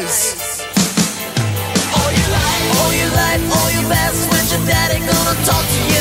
nice. All your life, all your life, all your best. when your daddy gonna talk to you?